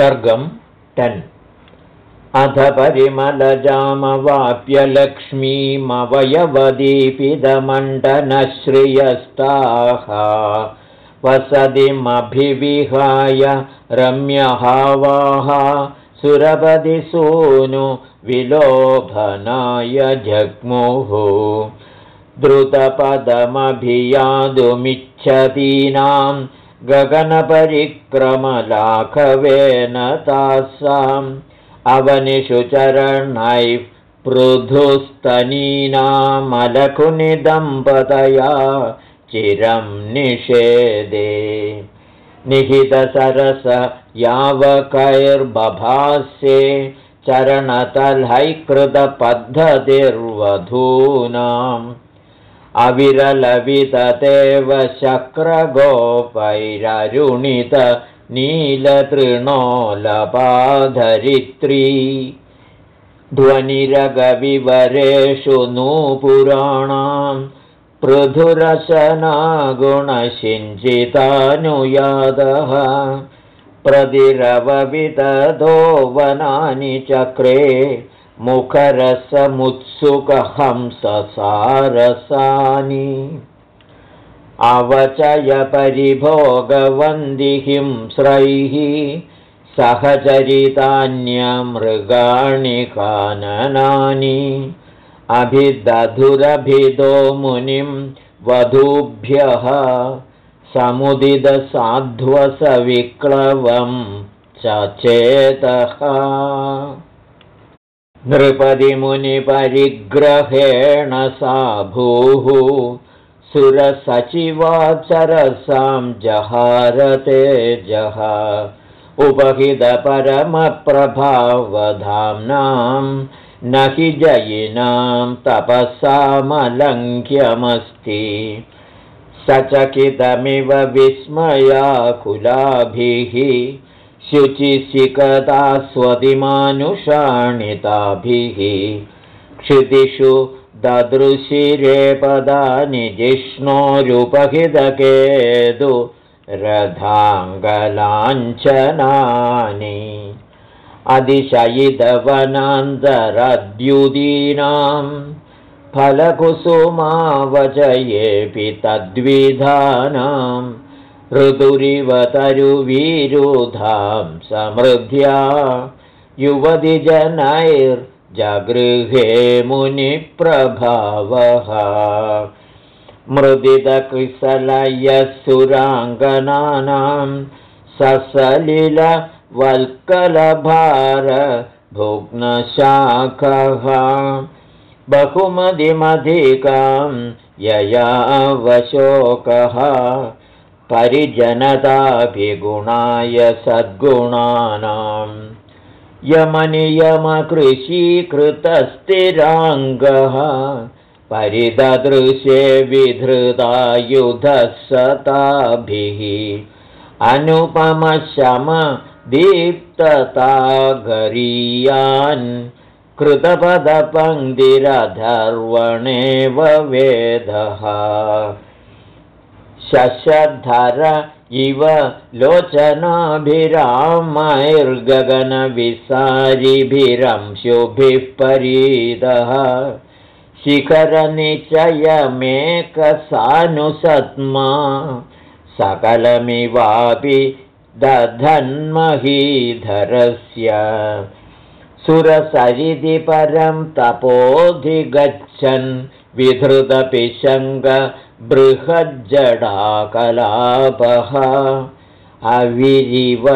सर्गं ton. अथ परिमलजामवाप्यलक्ष्मीमवयवदीपिदमण्डनश्रियस्ताः वसतिमभिविहाय रम्यहावाः। सुरपदिसूनु विलोभनाय जग्मुः। द्रुतपदमभियातुमिच्छतीनां गगनपरिक्रमलाघवेन तासाम् अवनिषु चरणैः पृथुस्तनीनामलकुनिदम्पतया चिरं निषेदे निहितसरस यावकैर्बभास्ये चरणतल्हैकृतपद्धतिर्वधूनाम् अविरलविततेव शक्रगोपैररुणित नीलतृणोलपाधरित्री। ध्वनिरगविवरेषु नूपुराणां पृथुरशनागुणशिञ्चितानुयादः प्रदिरवविदधो वनानि चक्रे मुखरसमुत्सुकहंससारसानि। अवचयपरिभोगवन्दिहिंस्रैः सहचरितान्यमृगाणि काननानि अभिदधुरभिदो मुनिं वधूभ्यः समुदितसाध्वसविक्लवं चेतः नृपतिमुनिपरिग्रहेण सा भूः सुरसचिवाचरसां जहारते जः उपहितपरमप्रभावधाम्नां न हि जयिनां तपसामलङ्घ्यमस्ति। सचकितमिव विस्मयाकुलाभिः शुचिशिकदा स्वतिमानुषाणिताभिः क्षितिषु ददृशिरे पदानि जिष्णोरुपहितकेतु रथाङ्गलाञ्छनानि। अधिशयितवनान्तरद्युदीनां फलकुसुमावचयेऽपि तद्विधानां ऋतुरिवतरुवीरुधां समृद्ध्या युवतिजनैर्जगृहे मुनिप्रभावः। मृदितकृसलयसुराङ्गनानां ससलिलवल्कलभारभुग्नशाखः। बहुमदिमधिकां ययावशोकः परिजनताभिगुणाय सद्गुणानां। यमनियमकृषीकृतस्थिराङ्गः परिददृशे विधृतायुधः सताभिः अनुपमशमदीप्ततागरीयान् कृतपदपङ्क्तिरधर्वणेव वेदः शशधर इव लोचनाभिरामैर्गगनविसारिभिरंशुभिः परीतः। शिखरनिचयमेकसानुसत्मा सकलमिवापि दधन्महीधरस्य। सुरसरिति परं तपोधिगच्छन् विधृतपिशङ्गबृहज्जडाकलापः अविरिव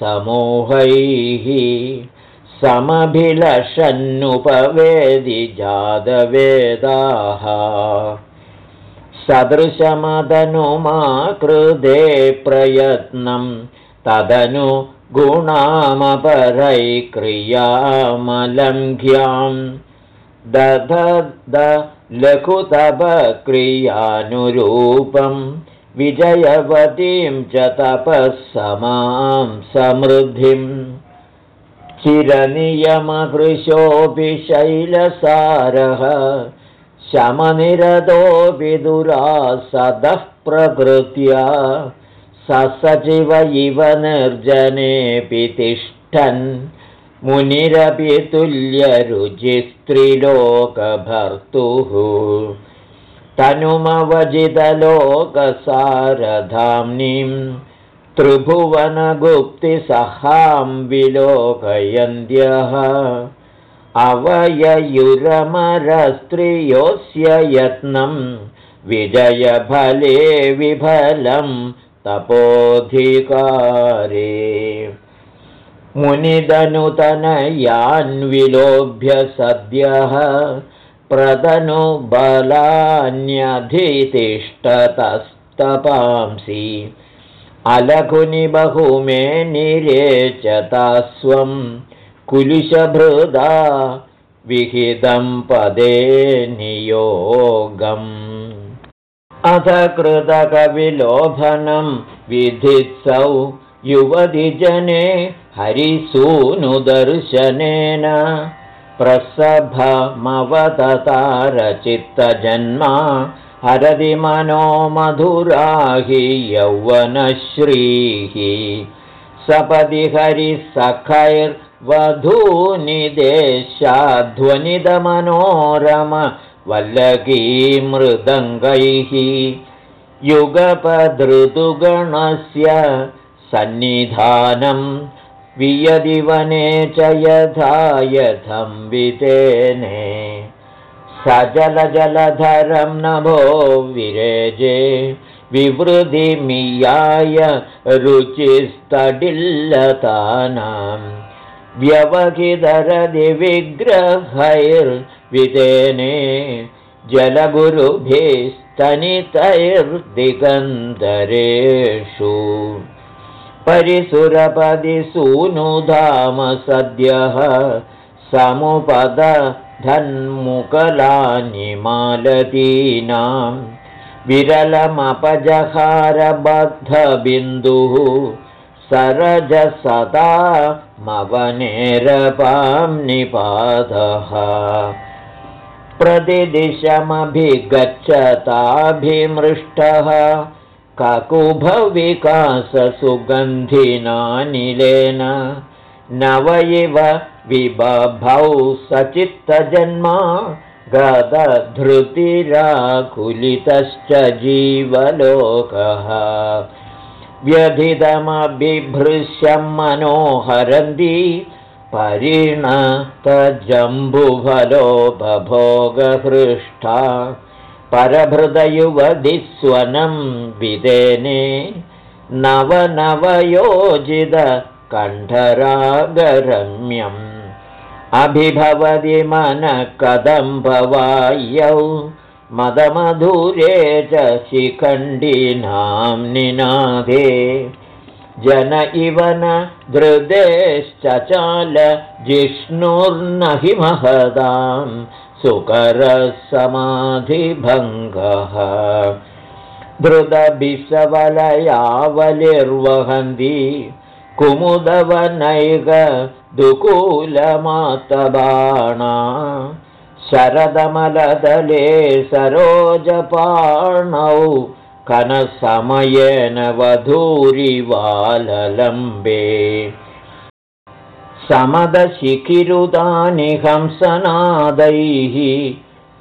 समूहैः समभिलषन्नुपवेदि जातवेदाः। सदृशमदनुमाकृदे प्रयत्नं तदनु गुणामपरैक्रियामलङ्घ्यां दधदलघुतपक्रियानुरूपं विजयवतीं च तपः समां समृद्धिम् चिरनियमकृशोऽपि शैलसारः शमनिरतोऽपि दुरासदः प्रकृत्या सचिव इव निर्जनेऽपि तिष्ठन् मुनिरपि तुल्यरुचिस्त्रिलोकभर्तुः तनुमवजितलोकसारधाम्नीं त्रिभुवनगुप्तिसहां विलोकयन्त्यः। अवययुरमरस्त्रियोऽस्य यत्नं विजयफले विफलं तपोधिकारे मुनिदनुतनयान्विलोभ्य सद्यः प्रदनुबलान्यधितिष्ठतस्तपांसि अलघुनि बहुमे निरेचता स्वं कुलिशभृदा विहितं पदे नियोगम्। अथ कृतकविलोभनं विधित्सौ युवतिजने हरिसूनुदर्शनेन प्रसभमवततारचित्तजन्मा हरदि मनो मधुराहि यौवनश्रीः सपदि हरिसखैर्वधूनि देशाध्वनिदमनोरम वल्लकीमृदङ्गैः युगपधृतुगणस्य सन्निधानं वियदिवने च यथा यथं वितेने। स नभो विरेजे। विवृधिमियाय रुचिस्तडिल्लतानां। व्यवहिदरदिविग्रहैर्वितेने जलगुरुभिस्तनितैर्दिगन्धरेषु परिसुरपदिसूनुधाम सद्यः समुपदधन्मुकलानि मालतीनां विरलमपजहारबद्धबिन्दुः सरजसदा मवनेरपां निपातः प्रतिदिशमभिगच्छताभिमृष्टः ककुभविकाससुगन्धिनानिलेन नव इव विबभौ सचित्तजन्मा गतधृतिराकुलितश्च जीवलोकः। व्यधितमबिभृश्यं मनोहरन्ति परिणतजम्बुफलो बभोगहृष्टा परभृदयुवधिस्वनं विदेने नवनवयोजितकण्ठरागरम्यम् अभिभवति मनकदम्बवायौ मदमधुरे च शिखण्डिनां निनादे। जन इव न धृदेश्चचाल जिष्णुर्न हि महदां सुकरसमाधिभङ्गः। धृदभिसवलयावलिर्वहन्ति कुमुदवनैकदुकूलमातबाणा शरदमलदले सरोजपाणौ कनसमयेन वधूरिवाललम्बे समदशिखिरुदानि हंसनादैः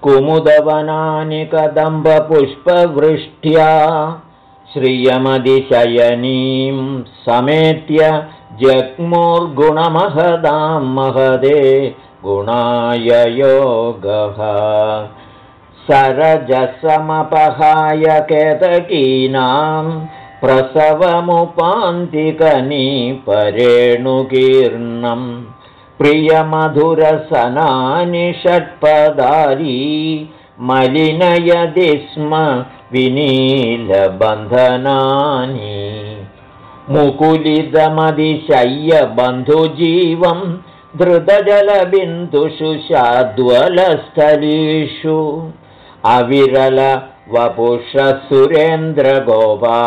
कुमुदवनानि कदम्बपुष्पवृष्ट्या श्रियमदिशयनीं समेत्य जग्मुर्गुणमहदां महदे गुणाय योगः सरजसमपहाय केतकीनां प्रसवमुपान्तिकनी परेणुकीर्णं प्रियमधुरसनानि षट्पदारी मलिनयदि स्म विनीलबन्धनानि। मुकुलितमदिशय्यबन्धुजीवं धृतजलबिन्दुषु शाद्वलस्थलीषु अविरलवपुषसुरेन्द्रगोपा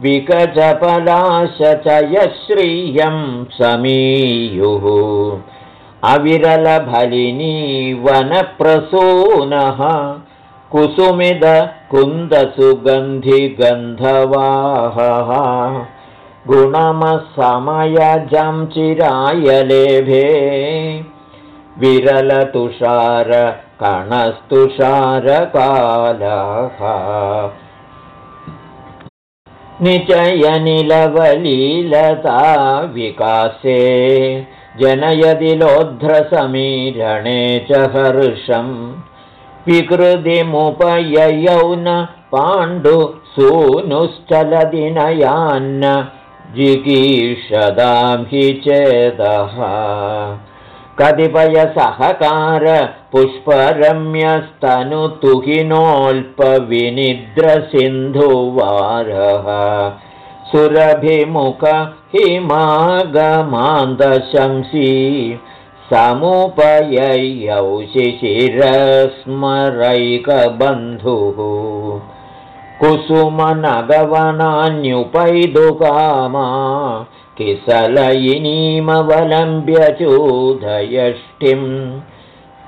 विकचपलाशचयश्रियं समीयुः। अविरलभलिनी वनप्रसूनः कुसुमिद कुन्दसुगन्धिगन्धवाहः। गुणमसमयजं चिरायलेभे विरलतुषारकणस्तुषारकालः निचयनिलवलीलता विकासे जनयदि लोध्रसमीरणे च हर्षम्। विकृतिमुपययौ न पाण्डुसूनुश्चलदिनयान्न जिगीषदां हि चेदः कतिपयसहकार पुष्परम्यस्तनुतुहिनोऽल्पविनिद्रसिन्धुवारः। सुरभिमुख हिमागमान्दशंसी समुपययौ शिशिरस्मरैकबन्धुः कुसुमनगवनान्युपैदुकामा किसलयिनीमवलम्ब्यचूधयष्टिम्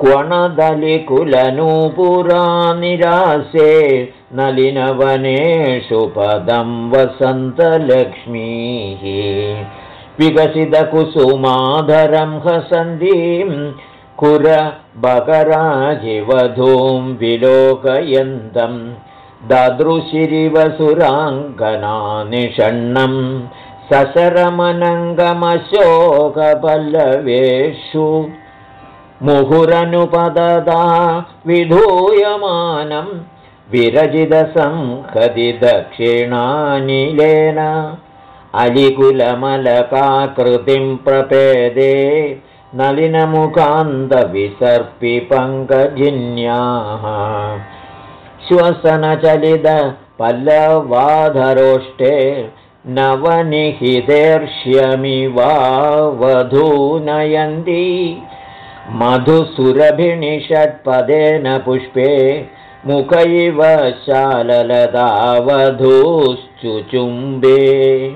क्वणदलिकुलनूपुरा निरासे नलिनवनेषु पदं वसन्तलक्ष्मीः विकसितकुसुमाधरं हसन्तीं कुरबकराजिवधूं विलोकयन्तम् ददृशिरिवसुराङ्गनानिषण्णं सशरमनङ्गमशोकपल्लवेषु मुहुरनुपददा विधूयमानं दक्षिणानिलेन अलिकुलमलकाकृतिं प्रपेदे नलिनमुखान्तविसर्पि पङ्कजिन्याः श्वसनचलितपल्लवाधरोष्टे नवनिहितेर्ष्यमि वा वधूनयन्ती मधुसुरभिणिषट्पदेन पुष्पे मुख इव शाललतावधूश्चुचुम्बे।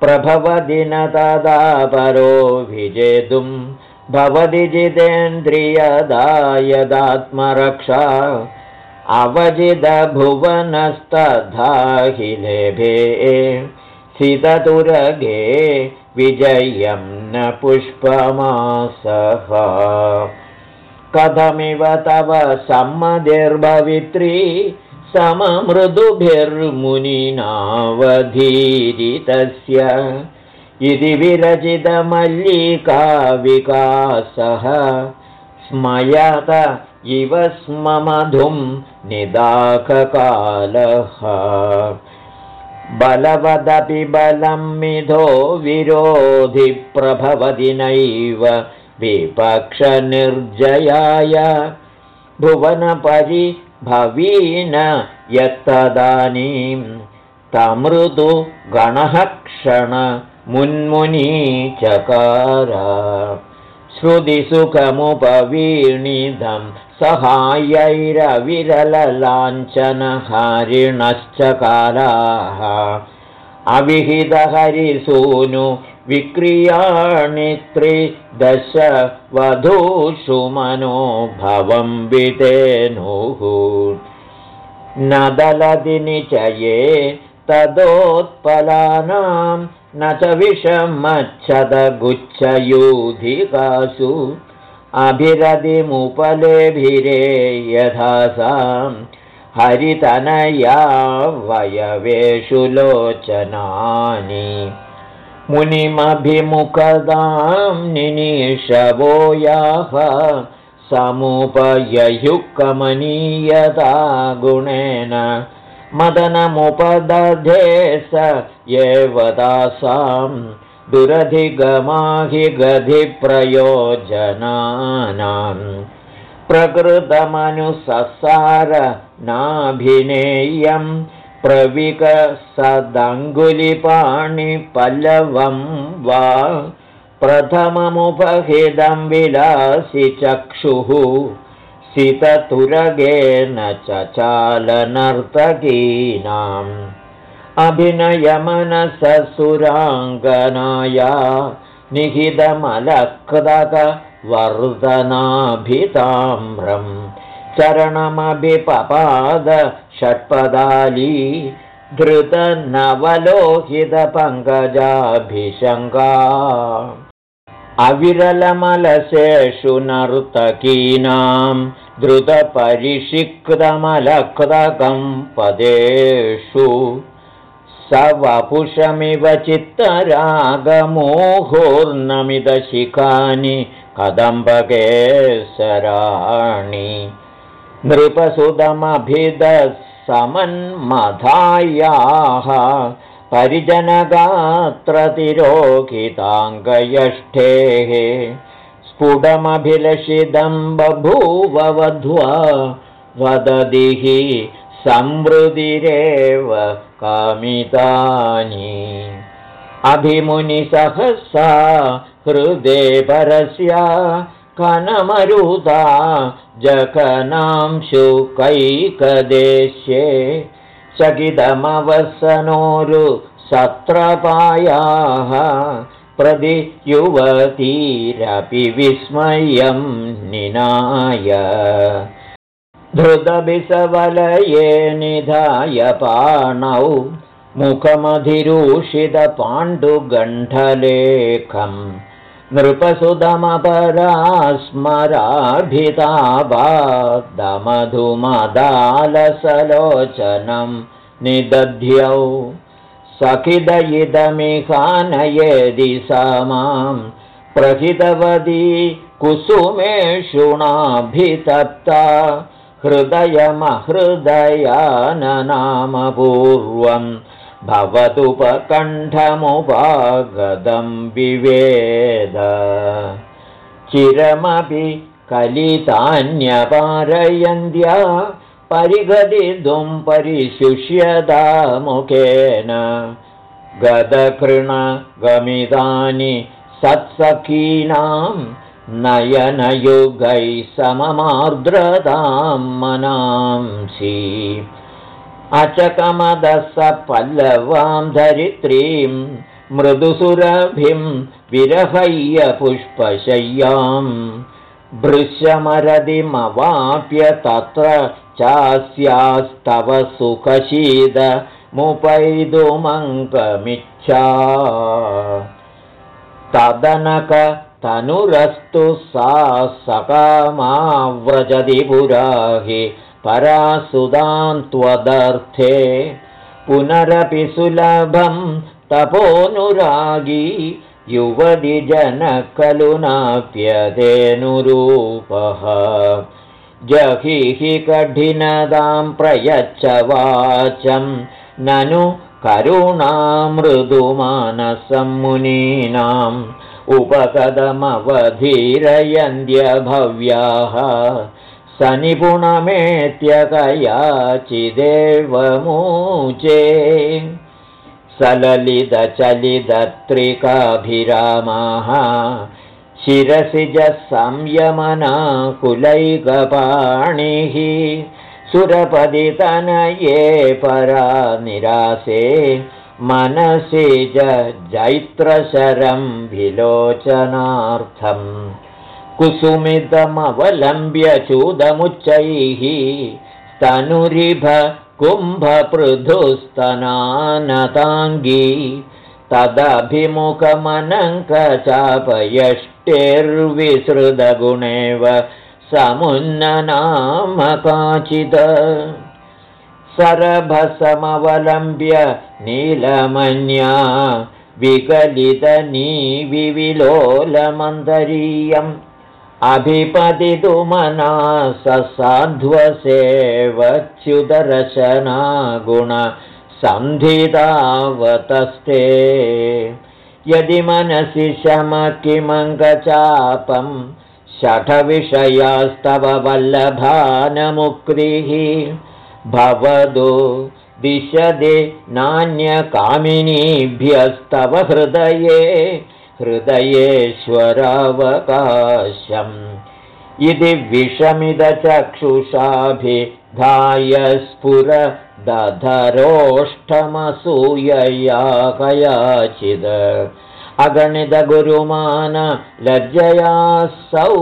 प्रभवदि न तदा परो विजेतुं भवति जितेन्द्रियदा यदात्मरक्षा हि लेभे सिततुरगे विजयं न पुष्पमासः। कथमिव तव सम्मतिर्भवित्री सममृदुभिर्मुनिनावधीरितस्य। इति विरचितमल्लिकाविकासः। स्मयत इव स्म मधुं निदाककालः। बलवदपि बलं मिधो विरोधिप्रभवति नैव विपक्षनिर्जयाय। भुवनपरिभवीन यत्तदानीं तमृदु गणः क्षणमुन्मुनीचकार श्रुतिसुखमुपवीणिदं सहायैरविरललाञ्छनहारिणश्च कालाः। अविहितहरिसूनु विक्रियाणि त्रिदश वधूषु मनोभवं वितेनुः न दलति निचये तदोत्पलानां न च विषमच्छदगुच्छयूधिकासु अभिरतिमुपलेभिरे यथा सां हरितनया वयवेषु लोचनानि। मुनिमभिमुखदां निनीशवो याः समुपययुक्कमनीयता गुणेन। मदनमुपदधे स एव तासां दुरधिगमाहि गधिप्रयोजनानां प्रकृतमनुससार नाभिनेयं प्रविकसदङ्गुलिपाणिपल्लवं वा प्रथममुपहिदं विलासि चक्षुः सिततुरगेन च चालनर्तकीनाम् अभिनयमनससुराङ्गनाया निहितमलकृदकवर्धनाभिताम्रं चरणमभिपपाद षट्पदाली धृतनवलोहितपङ्कजाभिशङ्गा अविरलमलसेषु नर्तकीनां द्रुतपरिषिक्तमलकृतकं पदेषु स वपुषमिव चित्तरागमोहोर्नमिदशिखानि कदम्बकेसराणि नृपसुतमभिदसमन्मधायाः परिजनगात्रतिरोहिताङ्गयष्ठेः स्फुटमभिलषितं बभूव वध्वा वददिः संवृदिरेव कामितानि। अभिमुनिसहसा हृदे परस्या कनमरुदा जघनांशुकैकदेश्ये चकितमवसनोरु सत्रपायाः प्रदि युवतीरपि विस्मयं निनाय धृतभिसवलये निधाय पाणौ मुखमधिरूषितपाण्डुगण्ठलेखम् नृपसुदमपरा स्मराभिताबादमधुमदालसलोचनं निदध्यौ सखिदयिदमिहानयेदि स मां प्रहितवती कुसुमेषुणाभितप्ता हृदयमहृदयाननामपूर्वम् भवतुपकण्ठमुपागतं विवेद। चिरमपि कलितान्यपारयन्त्या परिगदितुं परिशुष्यता मुखेन। गदकृणगमितानि सत्सखीनां नयनयुगैः सममार्द्रतां मनांसि। अचकमदसपल्लवां धरित्रीं मृदुसुरभिं विरहय्य पुष्पशय्यां। भृश्यमरदिमवाप्य तत्र चास्यास्तव सुखशीदमुपैदुमङ्कमिच्छा तदनकतनुरस्तु सा सकामाव्रजति पुराहि परासुदां त्वदर्थे पुनरपि सुलभं तपोनुरागी युवतिजनकलुनाप्यतेऽनुरूपः जहिहि कठिनतां प्रयच्छ वाचं ननु करुणामृदुमानसं मुनीनाम् उपकदमवधीरयन्त्यभव्याः सनिपुणमेत्यकयाचिदेवमूचे सललितचलितत्रिकाभिरामाः शिरसिजसंयमनाकुलैकपाणिः सुरपदितनये परा निरासे मनसि च जैत्रशरं विलोचनार्थम् कुसुमितमवलम्ब्य चूदमुच्चैः स्तनुरिभ कुम्भपृथुस्तनानताङ्गी तदभिमुखमनङ्कचापयष्टेर्विसृतगुणेव समुन्ननाम काचित् सरभसमवलम्ब्य नीलमन्या विकलितनीविविलोलमन्तरीयम् अभिपतितुमना ससाध्वसेवच्युतरचनागुणसन्धितावतस्ते यदि मनसि शमकिमङ्गचापं शठविषयास्तव वल्लभानमुक्तिः भवतु दिशदे नान्यकामिनीभ्यस्तव हृदये हृदयेश्वरावकाशम्। इति विषमिदचक्षुषाभिधाय स्फुर दधरोष्ठमसूयया कयाचिद अगणितगुरुमान लज्जयासौ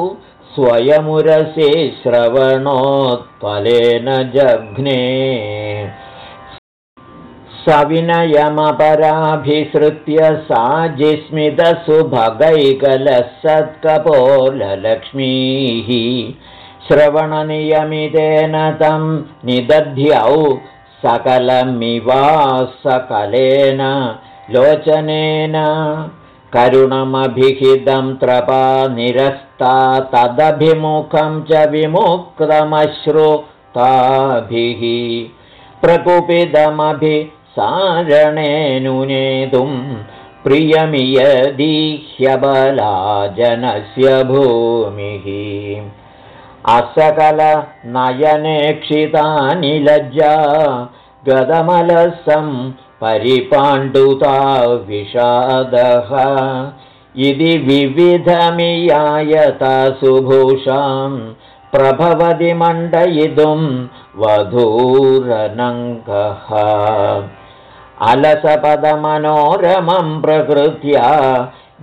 स्वयमुरसि श्रवणोत्पलेन जघ्ने। सविनयमपराभिसृत्य सा जिस्मितसुभगैकलः सत्कपोललक्ष्मीः श्रवणनियमितेन तं निदध्यौ सकलमिवा सकलेन लोचनेन करुणमभिहितं त्रपा निरस्ता तदभिमुखं च विमुक्तमश्रुताभिः प्रकुपितमभिसारणेनुनेतुं प्रियमियदीह्यबला जनस्य भूमिः। असकलनयनेक्षितानि लज्जा गदमलसं परिपाण्डुता विषादः इति विविधमियायता सुभूषां प्रभवति मण्डयितुं वधूरनङ्गः। अलसपदमनोरमं प्रकृत्या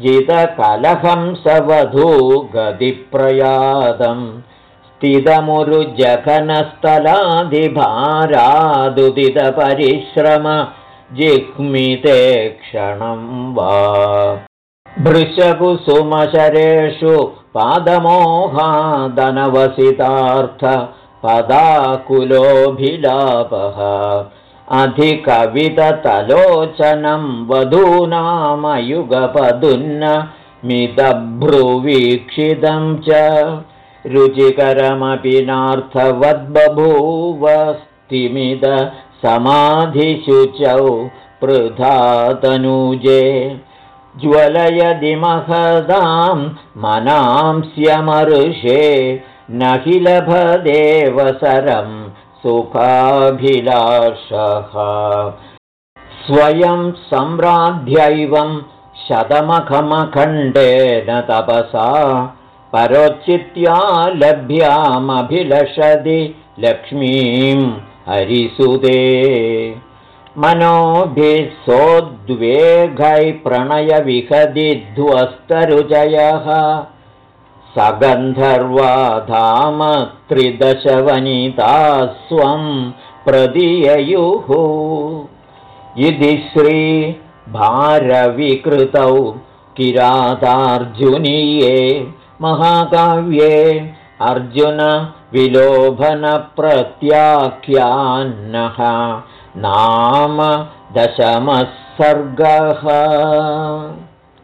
जितकलहं स वधू गतिप्रयादम् स्थितमुरुजघनस्थलादिभारादुदितपरिश्रम जिह्मिते क्षणं वा भृशकुसुमशरेषु पादमोहादनवसितार्थ पदाकुलोऽभिलापः अधिकविततलोचनं वधूनामयुगपदुन्न मितभ्रुवीक्षितं च रुचिकरमपि नार्थवद्बभूवस्तिमिद समाधिशुचौ पृथातनूजे ज्वलयदि महदां मनांस्यमर्षे न हि लभदेवसरं सुखाभिलाषः। स्वयं सम्राध्यैवं शतमखमखण्डेन तपसा परोचित्या लभ्यामभिलषति लक्ष्मीं हरिसुदे मनोभिः सोद्वेघै प्रणयविहदिध्वस्तरुचयः सगन्धर्वाधाम त्रिदशवनिता स्वं प्रदीययुः। इति श्रीभारविकृतौ किरातार्जुनीये महाकाव्ये अर्जुनविलोभनप्रत्याख्यान्नः नाम दशमः सर्गः